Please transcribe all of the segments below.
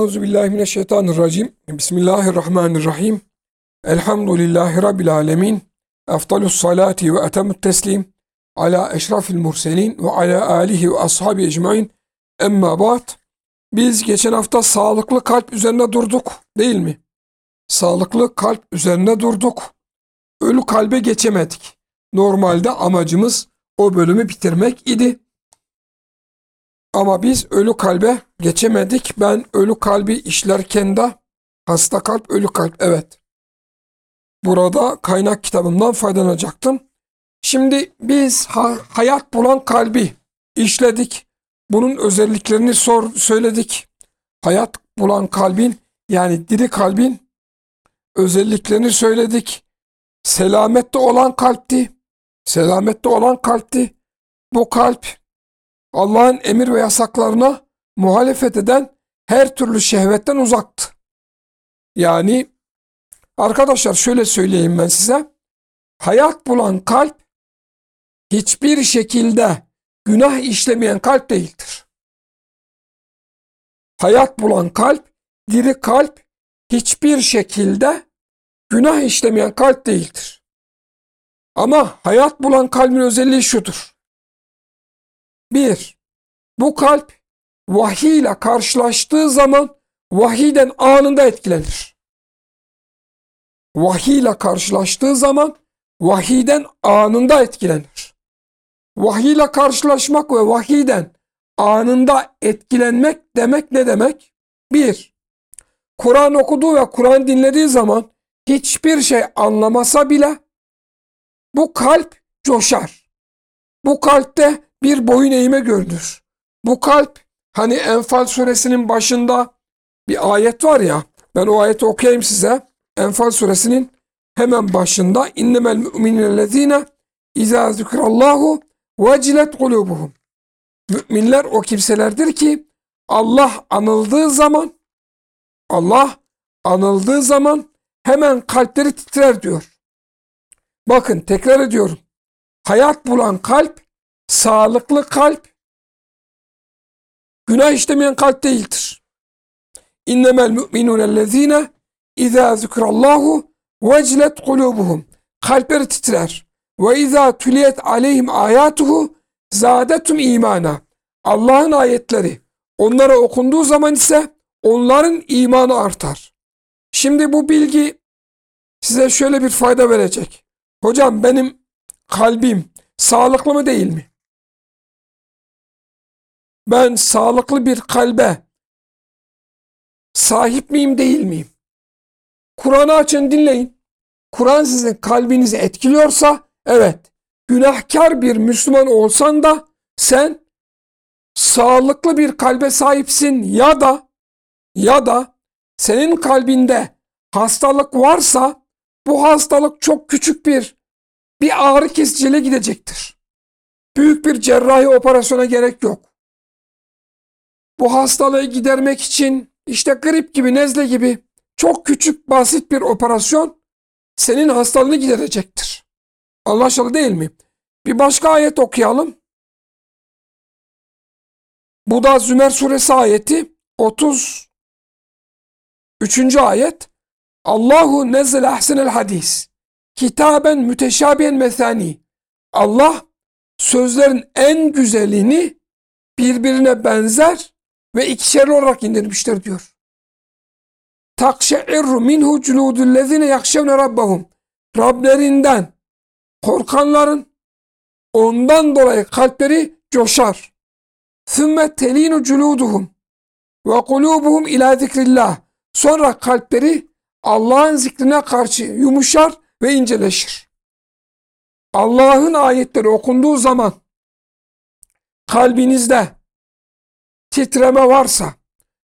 Euzubillahimineşşeytanirracim. Bismillahirrahmanirrahim. Elhamdülillahi Rabbil alemin. Efdalus salati ve etemut teslim. Ala eşrafil murselin ve ala alihi ve ashabi ecmain. Emma ba'd. Biz geçen hafta sağlıklı kalp üzerine durduk değil mi? Sağlıklı kalp üzerine durduk. Ölü kalbe geçemedik. Normalde amacımız o bölümü bitirmek idi. Ama biz ölü kalbe geçemedik. Ben ölü kalbi işlerken de hasta kalp, ölü kalp evet. Burada kaynak kitabımdan faydalanacaktım. Şimdi biz ha hayat bulan kalbi işledik. Bunun özelliklerini sor söyledik. Hayat bulan kalbin yani diri kalbin özelliklerini söyledik. Selamette olan kalpti. Selamette olan kalpti. Bu kalp Allah'ın emir ve yasaklarına muhalefet eden her türlü şehvetten uzaktı. Yani arkadaşlar şöyle söyleyeyim ben size. Hayat bulan kalp hiçbir şekilde günah işlemeyen kalp değildir. Hayat bulan kalp, diri kalp hiçbir şekilde günah işlemeyen kalp değildir. Ama hayat bulan kalbin özelliği şudur. Bir, bu kalp vahiy ile karşılaştığı zaman vahiyden anında etkilenir. Vahiy ile karşılaştığı zaman vahiyden anında etkilenir. Vahiy ile karşılaşmak ve vahiyden anında etkilenmek demek ne demek? Bir, Kur'an okuduğu ve Kur'an dinlediği zaman hiçbir şey anlamasa bile bu kalp coşar. Bu kalpte bir boyun eğme görünür. Bu kalp hani Enfal suresinin başında bir ayet var ya ben o ayeti okuyayım size. Enfal suresinin hemen başında innemel müminellezine izâ zikrallahu vecilet kulubuhum. Müminler o kimselerdir ki Allah anıldığı zaman Allah anıldığı zaman hemen kalpleri titrer diyor. Bakın tekrar ediyorum. Hayat bulan kalp sağlıklı kalp günah işlemeyen kalp değildir. İnnemel müminunellezine izâ zikrallahu vecilet kulubuhum. Kalpleri titrer. Ve izâ tüliyet aleyhim ayatuhu zâdetum imana. Allah'ın ayetleri onlara okunduğu zaman ise onların imanı artar. Şimdi bu bilgi size şöyle bir fayda verecek. Hocam benim kalbim sağlıklı mı değil mi? Ben sağlıklı bir kalbe sahip miyim değil miyim? Kur'an'ı açın dinleyin. Kur'an sizin kalbinizi etkiliyorsa evet günahkar bir Müslüman olsan da sen sağlıklı bir kalbe sahipsin ya da ya da senin kalbinde hastalık varsa bu hastalık çok küçük bir bir ağrı kesiciyle gidecektir. Büyük bir cerrahi operasyona gerek yok bu hastalığı gidermek için işte grip gibi, nezle gibi çok küçük, basit bir operasyon senin hastalığını giderecektir. Anlaşıldı değil mi? Bir başka ayet okuyalım. Bu da Zümer suresi ayeti 33. ayet. Allahu nezzel ahsenel hadis. Kitaben müteşabihen mesani. Allah sözlerin en güzelini birbirine benzer ve ikişerli olarak indirmiştir diyor. Takşe'irru minhu culudullezine yakşevne rabbahum. Rablerinden korkanların ondan dolayı kalpleri coşar. Sümme telinu culuduhum ve kulubuhum ila zikrillah. Sonra kalpleri Allah'ın zikrine karşı yumuşar ve inceleşir. Allah'ın ayetleri okunduğu zaman kalbinizde titreme varsa,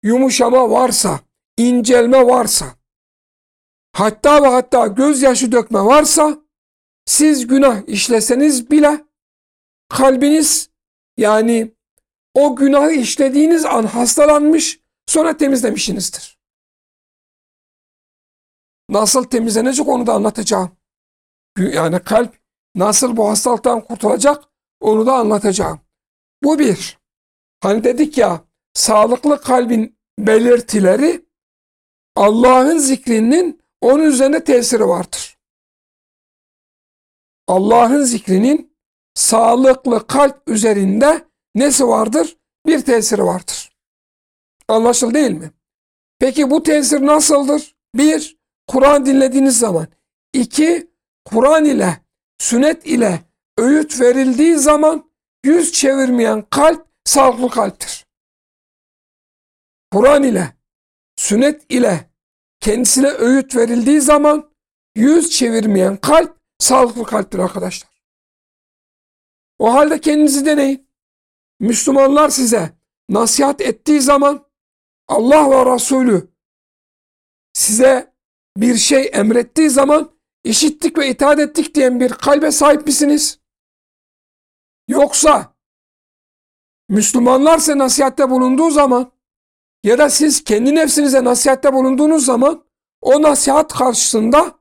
yumuşama varsa, incelme varsa, hatta ve hatta gözyaşı dökme varsa, siz günah işleseniz bile kalbiniz yani o günahı işlediğiniz an hastalanmış sonra temizlemişsinizdir. Nasıl temizlenecek onu da anlatacağım. Yani kalp nasıl bu hastalıktan kurtulacak onu da anlatacağım. Bu bir. Hani dedik ya sağlıklı kalbin belirtileri Allah'ın zikrinin onun üzerine tesiri vardır. Allah'ın zikrinin sağlıklı kalp üzerinde nesi vardır? Bir tesiri vardır. Anlaşıldı değil mi? Peki bu tesir nasıldır? Bir, Kur'an dinlediğiniz zaman. İki, Kur'an ile, sünnet ile öğüt verildiği zaman yüz çevirmeyen kalp sağlıklı kalptir. Kur'an ile, sünnet ile kendisine öğüt verildiği zaman yüz çevirmeyen kalp sağlıklı kalptir arkadaşlar. O halde kendinizi deneyin. Müslümanlar size nasihat ettiği zaman Allah ve Resulü size bir şey emrettiği zaman işittik ve itaat ettik diyen bir kalbe sahip misiniz? Yoksa Müslümanlar size nasihatte bulunduğu zaman ya da siz kendi nefsinize nasihatte bulunduğunuz zaman o nasihat karşısında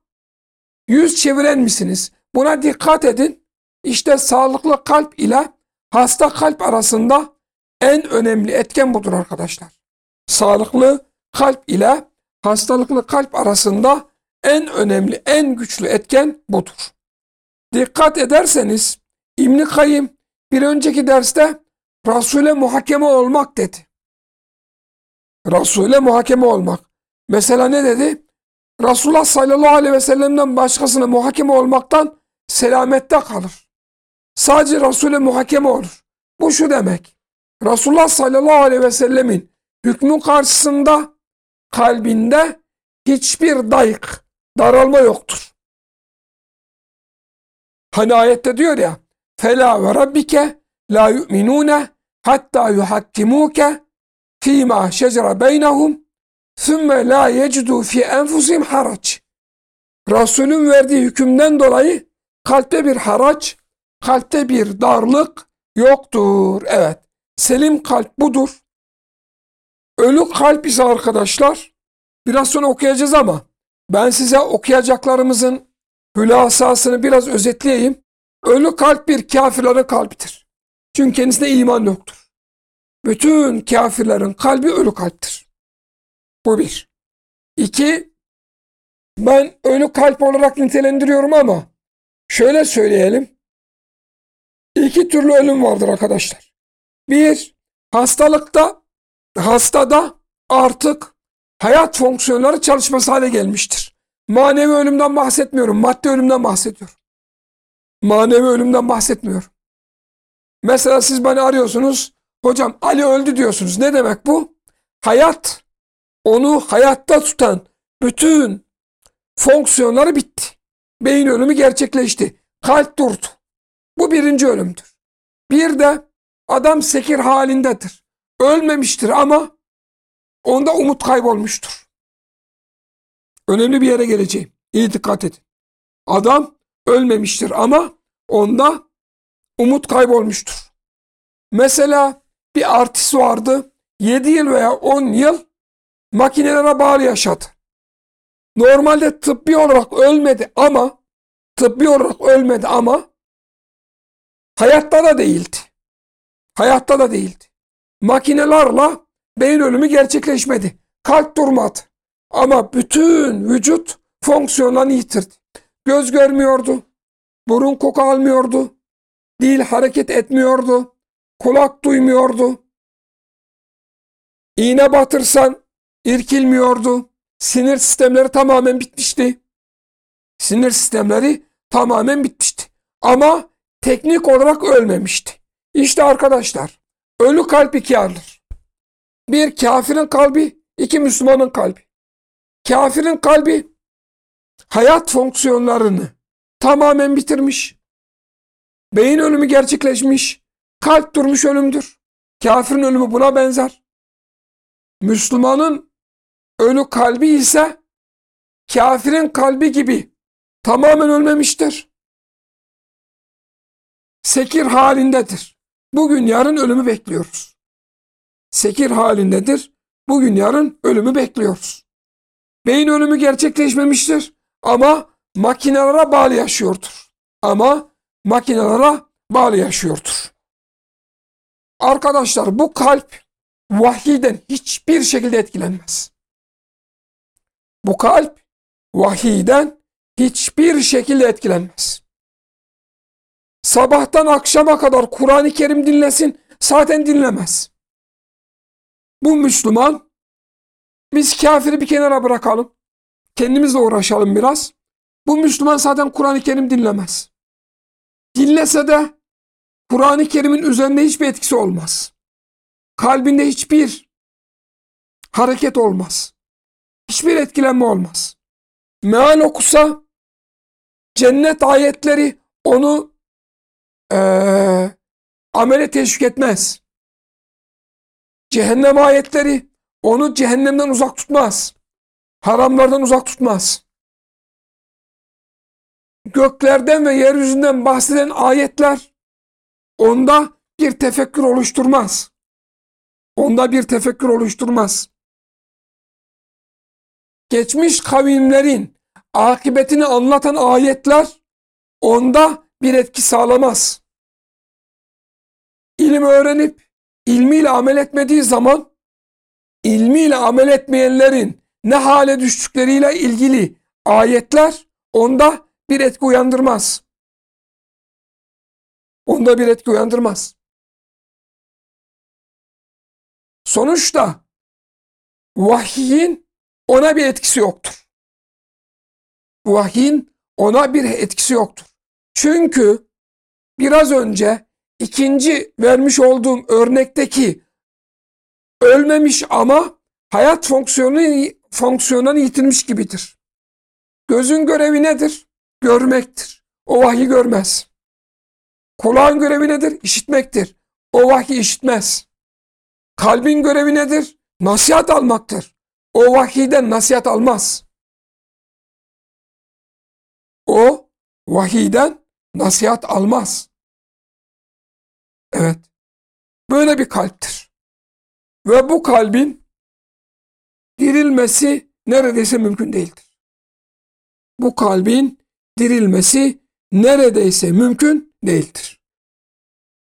yüz çeviren misiniz? Buna dikkat edin. İşte sağlıklı kalp ile hasta kalp arasında en önemli etken budur arkadaşlar. Sağlıklı kalp ile hastalıklı kalp arasında en önemli, en güçlü etken budur. Dikkat ederseniz İbn Kayyim bir önceki derste Resul'e muhakeme olmak dedi. Resul'e muhakeme olmak. Mesela ne dedi? Resulullah sallallahu aleyhi ve sellem'den başkasına muhakeme olmaktan selamette kalır. Sadece Resul'e muhakeme olur. Bu şu demek. Resulullah sallallahu aleyhi ve sellemin hükmün karşısında kalbinde hiçbir dayık, daralma yoktur. Hani ayette diyor ya فَلَا وَرَبِّكَ لَا يُؤْمِنُونَ hatta yuhakkimuke fîmâ şecere beynehum sümme la yecdu fi enfusihim haraç. Resulün verdiği hükümden dolayı kalpte bir haraç, kalpte bir darlık yoktur. Evet, selim kalp budur. Ölü kalp ise arkadaşlar, biraz sonra okuyacağız ama ben size okuyacaklarımızın hülasasını biraz özetleyeyim. Ölü kalp bir kafirlerin kalbidir. Çünkü kendisine iman yoktur. Bütün kafirlerin kalbi ölü kalptir. Bu bir. İki, ben ölü kalp olarak nitelendiriyorum ama şöyle söyleyelim. İki türlü ölüm vardır arkadaşlar. Bir, hastalıkta, hastada artık hayat fonksiyonları çalışması hale gelmiştir. Manevi ölümden bahsetmiyorum, maddi ölümden bahsediyorum. Manevi ölümden bahsetmiyorum. Mesela siz beni arıyorsunuz, hocam Ali öldü diyorsunuz. Ne demek bu? Hayat, onu hayatta tutan bütün fonksiyonları bitti. Beyin ölümü gerçekleşti. Kalp durdu. Bu birinci ölümdür. Bir de adam sekir halindedir. Ölmemiştir ama onda umut kaybolmuştur. Önemli bir yere geleceğim. İyi dikkat edin. Adam ölmemiştir ama onda umut kaybolmuştur. Mesela bir artist vardı. 7 yıl veya 10 yıl makinelere bağlı yaşadı. Normalde tıbbi olarak ölmedi ama tıbbi olarak ölmedi ama hayatta da değildi. Hayatta da değildi. Makinelerle beyin ölümü gerçekleşmedi. Kalp durmadı. Ama bütün vücut fonksiyonlarını yitirdi. Göz görmüyordu. Burun koku almıyordu. Dil hareket etmiyordu. Kulak duymuyordu. İğne batırsan irkilmiyordu. Sinir sistemleri tamamen bitmişti. Sinir sistemleri tamamen bitmişti. Ama teknik olarak ölmemişti. İşte arkadaşlar ölü kalp ikiye ayrılır. Bir kafirin kalbi, iki Müslümanın kalbi. Kafirin kalbi hayat fonksiyonlarını tamamen bitirmiş. Beyin ölümü gerçekleşmiş. Kalp durmuş ölümdür. Kafirin ölümü buna benzer. Müslümanın ölü kalbi ise kafirin kalbi gibi tamamen ölmemiştir. Sekir halindedir. Bugün yarın ölümü bekliyoruz. Sekir halindedir. Bugün yarın ölümü bekliyoruz. Beyin ölümü gerçekleşmemiştir ama makinelere bağlı yaşıyordur. Ama makinelere bağlı yaşıyordur. Arkadaşlar bu kalp vahiyden hiçbir şekilde etkilenmez. Bu kalp vahiyden hiçbir şekilde etkilenmez. Sabahtan akşama kadar Kur'an-ı Kerim dinlesin, zaten dinlemez. Bu Müslüman, biz kafiri bir kenara bırakalım, kendimizle uğraşalım biraz. Bu Müslüman zaten Kur'an-ı Kerim dinlemez. Dinlese de Kur'an-ı Kerim'in üzerinde hiçbir etkisi olmaz. Kalbinde hiçbir hareket olmaz. Hiçbir etkilenme olmaz. Meal okusa cennet ayetleri onu ee, amele teşvik etmez. Cehennem ayetleri onu cehennemden uzak tutmaz. Haramlardan uzak tutmaz. Göklerden ve yeryüzünden bahseden ayetler onda bir tefekkür oluşturmaz. Onda bir tefekkür oluşturmaz. Geçmiş kavimlerin akıbetini anlatan ayetler onda bir etki sağlamaz. İlim öğrenip ilmiyle amel etmediği zaman ilmiyle amel etmeyenlerin ne hale düştükleriyle ilgili ayetler onda bir etki uyandırmaz. Onda bir etki uyandırmaz. Sonuçta vahyin ona bir etkisi yoktur. Vahyin ona bir etkisi yoktur. Çünkü biraz önce ikinci vermiş olduğum örnekteki ölmemiş ama hayat fonksiyonu fonksiyonunu yitirmiş gibidir. Gözün görevi nedir? Görmektir. O vahyi görmez. Kulağın görevi nedir? İşitmektir. O vahyi işitmez. Kalbin görevi nedir? Nasihat almaktır. O vahiyden nasihat almaz. O vahiyden nasihat almaz. Evet. Böyle bir kalptir. Ve bu kalbin dirilmesi neredeyse mümkün değildir. Bu kalbin dirilmesi neredeyse mümkün değildir.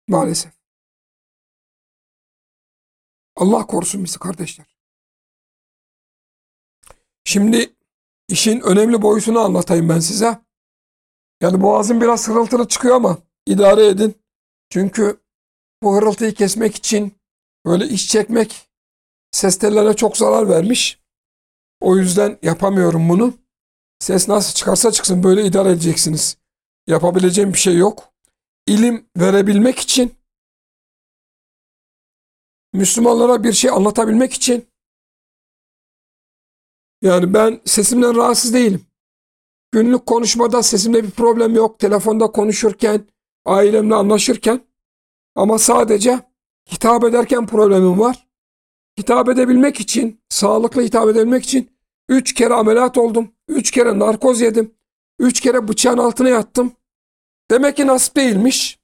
Maalesef. Allah korusun bizi kardeşler. Şimdi işin önemli boyutunu anlatayım ben size. Yani boğazım biraz hırıltılı çıkıyor ama idare edin. Çünkü bu hırıltıyı kesmek için böyle iş çekmek ses tellerine çok zarar vermiş. O yüzden yapamıyorum bunu. Ses nasıl çıkarsa çıksın böyle idare edeceksiniz. Yapabileceğim bir şey yok. İlim verebilmek için Müslümanlara bir şey anlatabilmek için yani ben sesimden rahatsız değilim. Günlük konuşmada sesimde bir problem yok. Telefonda konuşurken, ailemle anlaşırken ama sadece hitap ederken problemim var. Hitap edebilmek için, sağlıklı hitap edebilmek için üç kere ameliyat oldum. Üç kere narkoz yedim. Üç kere bıçağın altına yattım. Demek ki nasip değilmiş.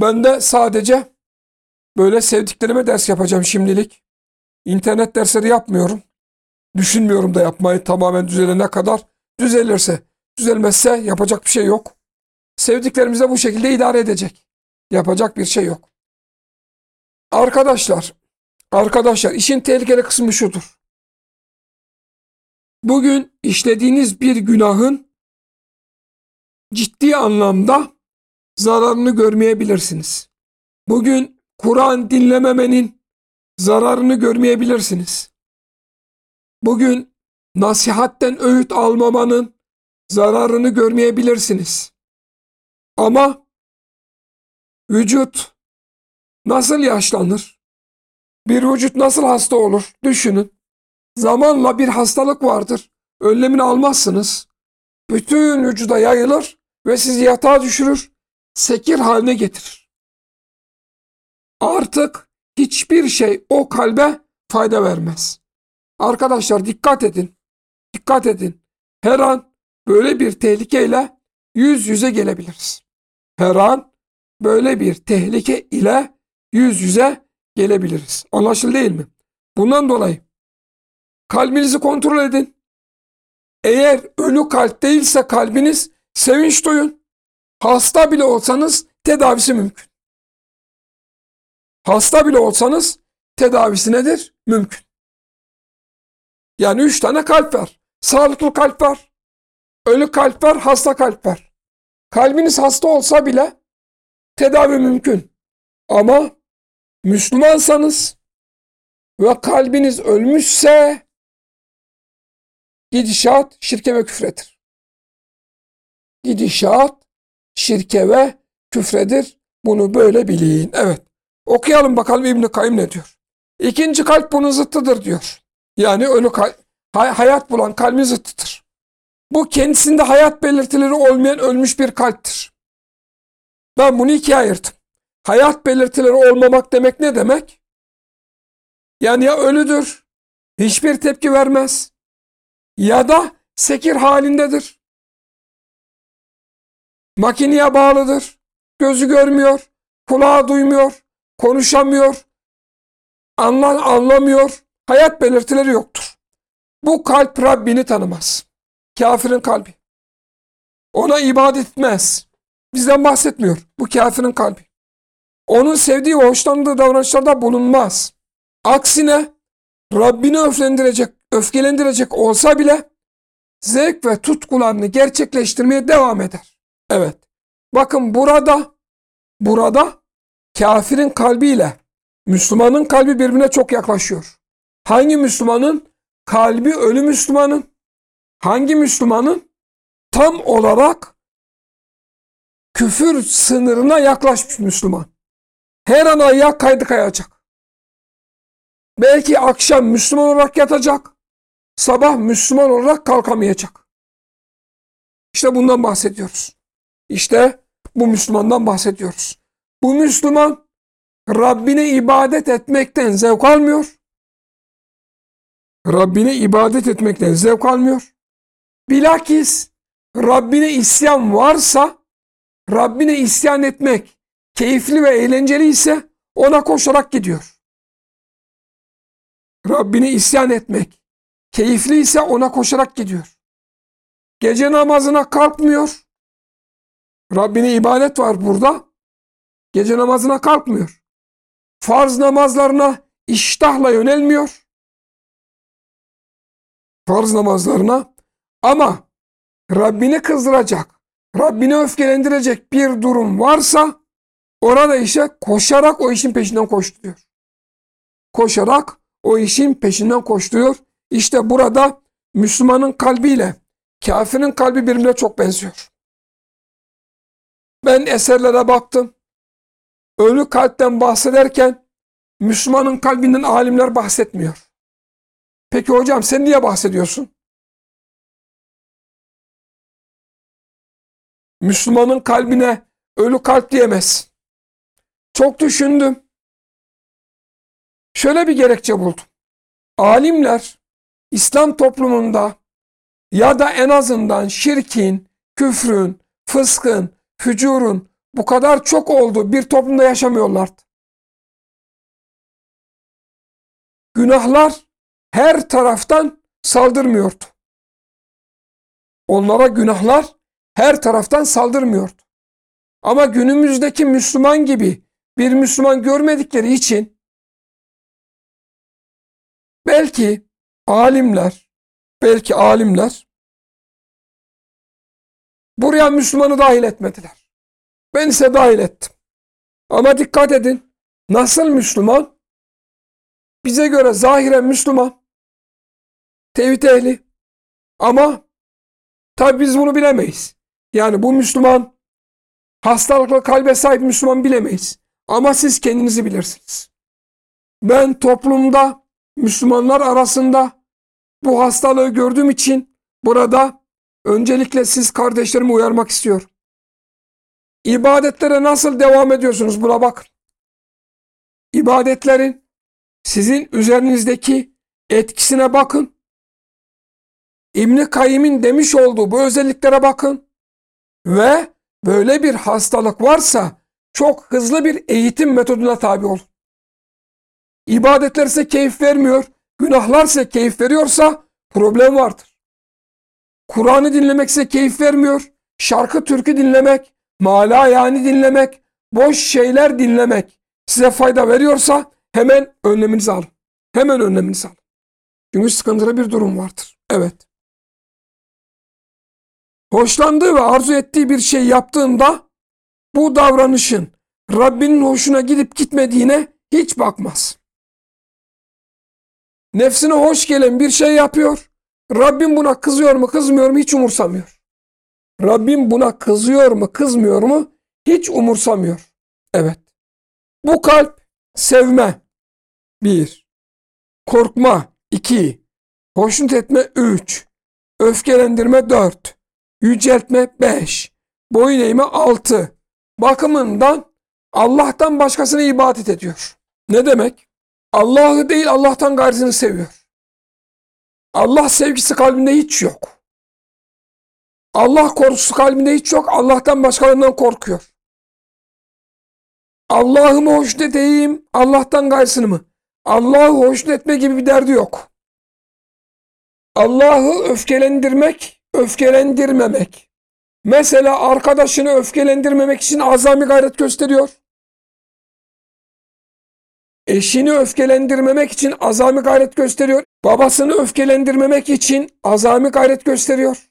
Ben de sadece böyle sevdiklerime ders yapacağım şimdilik. İnternet dersleri yapmıyorum. Düşünmüyorum da yapmayı tamamen düzelene kadar. Düzelirse, düzelmezse yapacak bir şey yok. Sevdiklerimize bu şekilde idare edecek. Yapacak bir şey yok. Arkadaşlar, arkadaşlar işin tehlikeli kısmı şudur. Bugün işlediğiniz bir günahın ciddi anlamda zararını görmeyebilirsiniz. Bugün Kur'an dinlememenin zararını görmeyebilirsiniz. Bugün nasihatten öğüt almamanın zararını görmeyebilirsiniz. Ama vücut nasıl yaşlanır? Bir vücut nasıl hasta olur? Düşünün. Zamanla bir hastalık vardır. Önlemini almazsınız. Bütün vücuda yayılır ve sizi yatağa düşürür, sekir haline getirir. Artık hiçbir şey o kalbe fayda vermez. Arkadaşlar dikkat edin. Dikkat edin. Her an böyle bir tehlikeyle yüz yüze gelebiliriz. Her an böyle bir tehlike ile yüz yüze gelebiliriz. Anlaşıldı değil mi? Bundan dolayı kalbinizi kontrol edin. Eğer ölü kalp değilse kalbiniz sevinç duyun. Hasta bile olsanız tedavisi mümkün. Hasta bile olsanız tedavisi nedir? Mümkün. Yani üç tane kalp var. Sağlıklı kalp var. Ölü kalp var, hasta kalp var. Kalbiniz hasta olsa bile tedavi mümkün. Ama Müslümansanız ve kalbiniz ölmüşse gidişat şirke ve küfredir. Gidişat şirke ve küfredir. Bunu böyle bilin. Evet. Okuyalım bakalım İbn-i Kayyum ne diyor. İkinci kalp bunun zıttıdır diyor. Yani ölü hayat bulan kalbin zıttıdır. Bu kendisinde hayat belirtileri olmayan ölmüş bir kalptir. Ben bunu ikiye ayırdım. Hayat belirtileri olmamak demek ne demek? Yani ya ölüdür, hiçbir tepki vermez ya da sekir halindedir. Makineye bağlıdır, gözü görmüyor, kulağı duymuyor, konuşamıyor, anlan anlamıyor, hayat belirtileri yoktur. Bu kalp Rabbini tanımaz. Kafirin kalbi. Ona ibadet etmez. Bizden bahsetmiyor. Bu kafirin kalbi. Onun sevdiği ve hoşlandığı davranışlarda bulunmaz. Aksine Rabbini öflendirecek, öfkelendirecek olsa bile zevk ve tutkularını gerçekleştirmeye devam eder. Evet. Bakın burada burada kafirin kalbiyle Müslümanın kalbi birbirine çok yaklaşıyor. Hangi Müslümanın? Kalbi ölü Müslümanın. Hangi Müslümanın? Tam olarak küfür sınırına yaklaşmış Müslüman. Her an ayağa kaydı kayacak. Belki akşam Müslüman olarak yatacak. Sabah Müslüman olarak kalkamayacak. İşte bundan bahsediyoruz. İşte bu Müslümandan bahsediyoruz. Bu Müslüman Rabbine ibadet etmekten zevk almıyor. Rabbine ibadet etmekten zevk almıyor. Bilakis Rabbine isyan varsa Rabbine isyan etmek keyifli ve eğlenceli ise ona koşarak gidiyor. Rabbine isyan etmek keyifli ise ona koşarak gidiyor. Gece namazına kalkmıyor. Rabbine ibadet var burada. Gece namazına kalkmıyor. Farz namazlarına iştahla yönelmiyor. Farz namazlarına ama Rabbini kızdıracak, Rabbini öfkelendirecek bir durum varsa orada işe koşarak o işin peşinden koşturuyor. Koşarak o işin peşinden koşturuyor. İşte burada Müslümanın kalbiyle kafirin kalbi birbirine çok benziyor. Ben eserlere baktım. Ölü kalpten bahsederken Müslümanın kalbinden alimler bahsetmiyor. Peki hocam sen niye bahsediyorsun? Müslümanın kalbine ölü kalp diyemez. Çok düşündüm. Şöyle bir gerekçe buldum. Alimler İslam toplumunda ya da en azından şirkin, küfrün, fıskın, fücurun bu kadar çok olduğu bir toplumda yaşamıyorlardı. Günahlar her taraftan saldırmıyordu. Onlara günahlar her taraftan saldırmıyordu. Ama günümüzdeki Müslüman gibi bir Müslüman görmedikleri için belki alimler, belki alimler buraya Müslümanı dahil etmediler. Ben ise dahil ettim. Ama dikkat edin. Nasıl Müslüman? Bize göre zahiren Müslüman. Tevhid ehli. Ama tabi biz bunu bilemeyiz. Yani bu Müslüman hastalıklı kalbe sahip Müslüman bilemeyiz. Ama siz kendinizi bilirsiniz. Ben toplumda Müslümanlar arasında bu hastalığı gördüğüm için burada öncelikle siz kardeşlerimi uyarmak istiyorum. İbadetlere nasıl devam ediyorsunuz buna bakın. İbadetlerin sizin üzerinizdeki etkisine bakın. İbni Kayyim'in demiş olduğu bu özelliklere bakın. Ve böyle bir hastalık varsa çok hızlı bir eğitim metoduna tabi olun. İbadetler ise keyif vermiyor, günahlar ise keyif veriyorsa problem vardır. Kur'an'ı dinlemek ise keyif vermiyor, şarkı türkü dinlemek, mala yani dinlemek, boş şeyler dinlemek size fayda veriyorsa hemen önleminizi alın. Hemen önleminizi alın. Çünkü sıkıntılı bir durum vardır. Evet. Hoşlandığı ve arzu ettiği bir şey yaptığında bu davranışın Rabbinin hoşuna gidip gitmediğine hiç bakmaz. Nefsine hoş gelen bir şey yapıyor. Rabbim buna kızıyor mu kızmıyor mu hiç umursamıyor. Rabbim buna kızıyor mu kızmıyor mu hiç umursamıyor. Evet. Bu kalp sevme. Bir. Korkma. iki. Hoşnut etme. Üç. Öfkelendirme. Dört. Yüceltme. Beş. Boyun eğme. Altı. Bakımından Allah'tan başkasına ibadet ediyor. Ne demek? Allah'ı değil Allah'tan gayrısını seviyor. Allah sevgisi kalbinde hiç yok. Allah korkusu kalbinde hiç yok. Allah'tan başkalarından korkuyor. Allah'ı mı hoşnut edeyim, Allah'tan gayrısını mı? Allah'ı hoşnut etme gibi bir derdi yok. Allah'ı öfkelendirmek, öfkelendirmemek. Mesela arkadaşını öfkelendirmemek için azami gayret gösteriyor. Eşini öfkelendirmemek için azami gayret gösteriyor. Babasını öfkelendirmemek için azami gayret gösteriyor.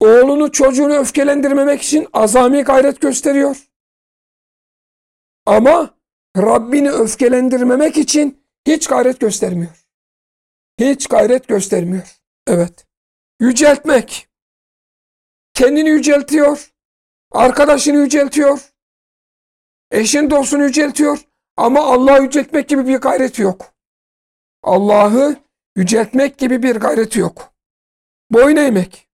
Oğlunu çocuğunu öfkelendirmemek için azami gayret gösteriyor. Ama Rabbini öfkelendirmemek için hiç gayret göstermiyor. Hiç gayret göstermiyor. Evet. Yüceltmek. Kendini yüceltiyor. Arkadaşını yüceltiyor. Eşin dostunu yüceltiyor. Ama Allah'ı yüceltmek gibi bir gayreti yok. Allah'ı yüceltmek gibi bir gayreti yok. Boyun eğmek.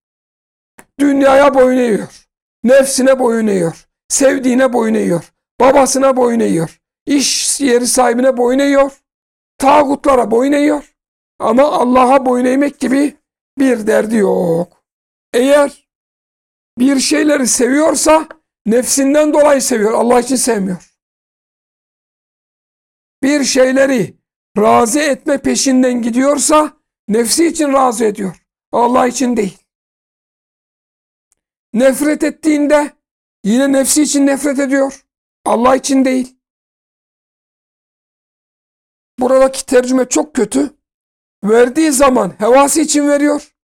Dünyaya boyun eğiyor. Nefsine boyun eğiyor. Sevdiğine boyun eğiyor. Babasına boyun eğiyor. İş yeri sahibine boyun eğiyor. Tağutlara boyun eğiyor. Ama Allah'a boyun eğmek gibi bir derdi yok. Eğer bir şeyleri seviyorsa nefsinden dolayı seviyor. Allah için sevmiyor. Bir şeyleri razı etme peşinden gidiyorsa nefsi için razı ediyor. Allah için değil. Nefret ettiğinde yine nefsi için nefret ediyor. Allah için değil. Buradaki tercüme çok kötü. Verdiği zaman hevası için veriyor.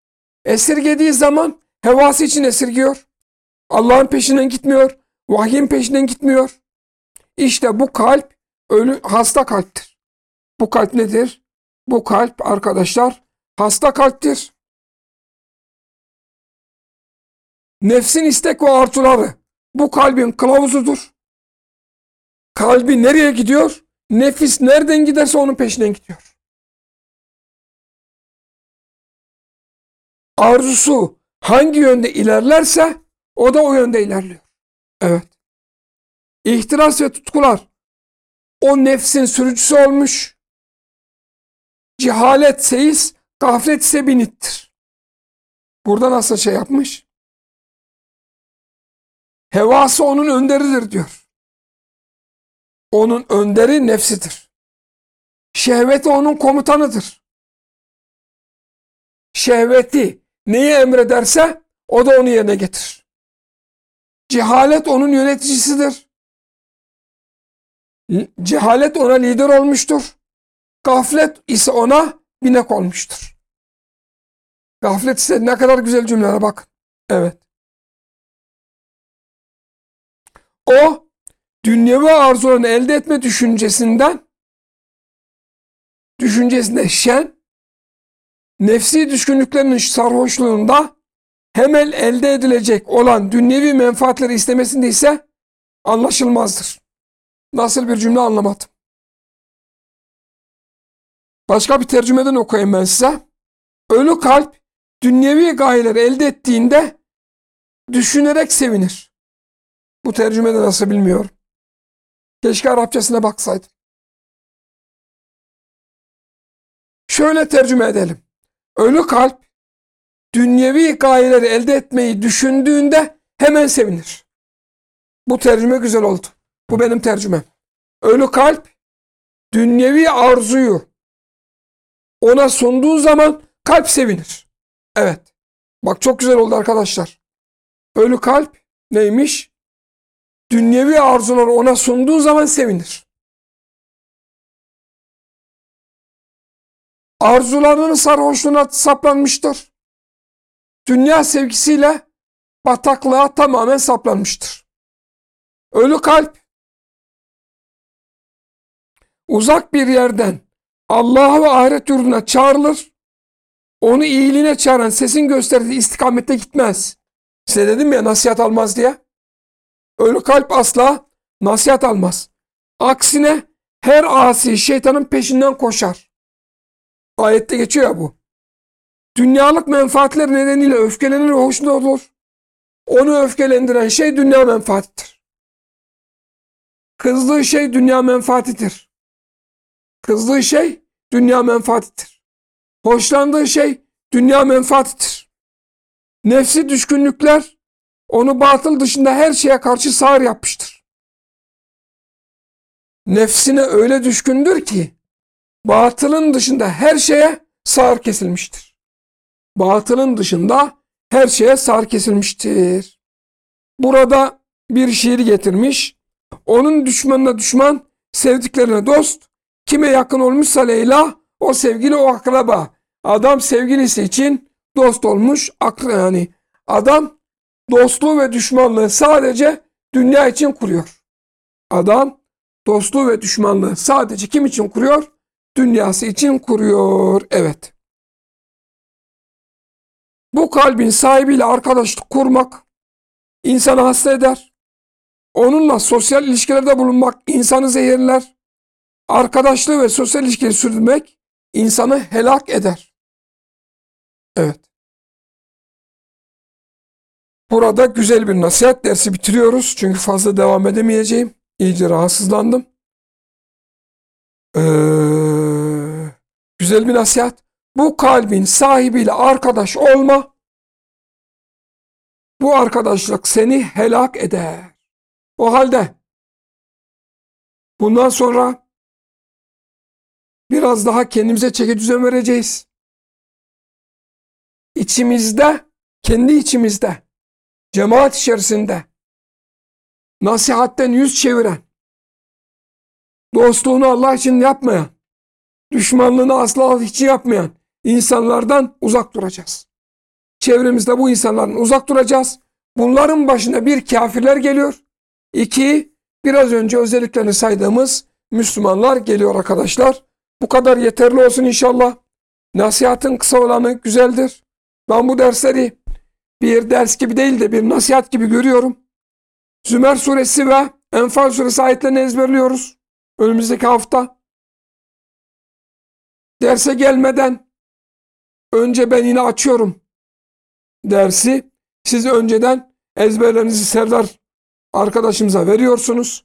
Esirgediği zaman hevası için esirgiyor. Allah'ın peşinden gitmiyor. Vahyin peşinden gitmiyor. İşte bu kalp ölü hasta kalptir. Bu kalp nedir? Bu kalp arkadaşlar hasta kalptir. Nefsin istek ve arzuları bu kalbin kılavuzudur. Kalbi nereye gidiyor? Nefis nereden giderse onun peşinden gidiyor. Arzusu hangi yönde ilerlerse o da o yönde ilerliyor. Evet. İhtiras ve tutkular o nefsin sürücüsü olmuş. Cehalet seyis, gaflet ise binittir. Burada nasıl şey yapmış? Hevası onun önderidir diyor. Onun önderi nefsidir. Şehveti onun komutanıdır. Şehveti neyi emrederse o da onu yerine getirir. Cehalet onun yöneticisidir. Cehalet ona lider olmuştur. Gaflet ise ona binek olmuştur. Gaflet ise ne kadar güzel cümlelere bakın. Evet. O dünyevi arzularını elde etme düşüncesinden düşüncesinde şen nefsi düşkünlüklerinin sarhoşluğunda hemen elde edilecek olan dünyevi menfaatleri istemesinde ise anlaşılmazdır. Nasıl bir cümle anlamadım. Başka bir tercümeden okuyayım ben size. Ölü kalp dünyevi gayeleri elde ettiğinde düşünerek sevinir. Bu tercümede nasıl bilmiyorum. Keşke Arapçasına baksaydım. Şöyle tercüme edelim. Ölü kalp dünyevi gayeleri elde etmeyi düşündüğünde hemen sevinir. Bu tercüme güzel oldu. Bu benim tercümem. Ölü kalp dünyevi arzuyu ona sunduğu zaman kalp sevinir. Evet. Bak çok güzel oldu arkadaşlar. Ölü kalp neymiş? dünyevi arzuları ona sunduğu zaman sevinir. Arzularının sarhoşluğuna saplanmıştır. Dünya sevgisiyle bataklığa tamamen saplanmıştır. Ölü kalp uzak bir yerden Allah'a ve ahiret yurduna çağrılır. Onu iyiliğine çağıran sesin gösterdiği istikamette gitmez. Size dedim ya nasihat almaz diye. Ölü kalp asla nasihat almaz. Aksine her asi şeytanın peşinden koşar. Ayette geçiyor ya bu. Dünyalık menfaatler nedeniyle öfkelenir ve hoşnut olur. Onu öfkelendiren şey dünya menfaatidir. Kızdığı şey dünya menfaatidir. Kızdığı şey dünya menfaatidir. Hoşlandığı şey dünya menfaatidir. Nefsi düşkünlükler onu batıl dışında her şeye karşı sağır yapmıştır. Nefsine öyle düşkündür ki batılın dışında her şeye sağır kesilmiştir. Batılın dışında her şeye sağır kesilmiştir. Burada bir şiir getirmiş. Onun düşmanına düşman, sevdiklerine dost, kime yakın olmuşsa Leyla, o sevgili o akraba. Adam sevgilisi için dost olmuş, aklı yani. Adam dostluğu ve düşmanlığı sadece dünya için kuruyor. Adam dostluğu ve düşmanlığı sadece kim için kuruyor? Dünyası için kuruyor. Evet. Bu kalbin sahibiyle arkadaşlık kurmak insanı hasta eder. Onunla sosyal ilişkilerde bulunmak insanı zehirler. Arkadaşlığı ve sosyal ilişkiyi sürdürmek insanı helak eder. Evet. Burada güzel bir nasihat dersi bitiriyoruz. Çünkü fazla devam edemeyeceğim. İyice rahatsızlandım. Ee, güzel bir nasihat. Bu kalbin sahibiyle arkadaş olma. Bu arkadaşlık seni helak eder. O halde bundan sonra biraz daha kendimize çeki düzen vereceğiz. İçimizde, kendi içimizde, cemaat içerisinde nasihatten yüz çeviren, dostluğunu Allah için yapmayan, düşmanlığını asla için yapmayan insanlardan uzak duracağız. Çevremizde bu insanlardan uzak duracağız. Bunların başına bir kafirler geliyor. İki, biraz önce özelliklerini saydığımız Müslümanlar geliyor arkadaşlar. Bu kadar yeterli olsun inşallah. Nasihatın kısa olanı güzeldir. Ben bu dersleri bir ders gibi değil de bir nasihat gibi görüyorum. Zümer suresi ve Enfal suresi ayetlerini ezberliyoruz. Önümüzdeki hafta. Derse gelmeden önce ben yine açıyorum dersi. Siz önceden ezberlerinizi Serdar arkadaşımıza veriyorsunuz.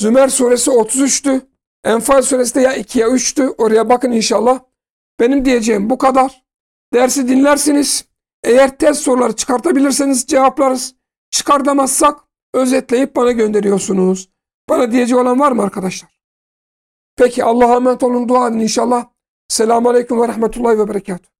Zümer suresi 33'tü. Enfal suresi de ya 2 ya 3'tü. Oraya bakın inşallah. Benim diyeceğim bu kadar. Dersi dinlersiniz. Eğer test soruları çıkartabilirseniz cevaplarız. Çıkartamazsak özetleyip bana gönderiyorsunuz. Bana diyecek olan var mı arkadaşlar? Peki Allah'a emanet olun dua edin inşallah. Selamun Aleyküm ve Rahmetullahi ve Berekatuhu.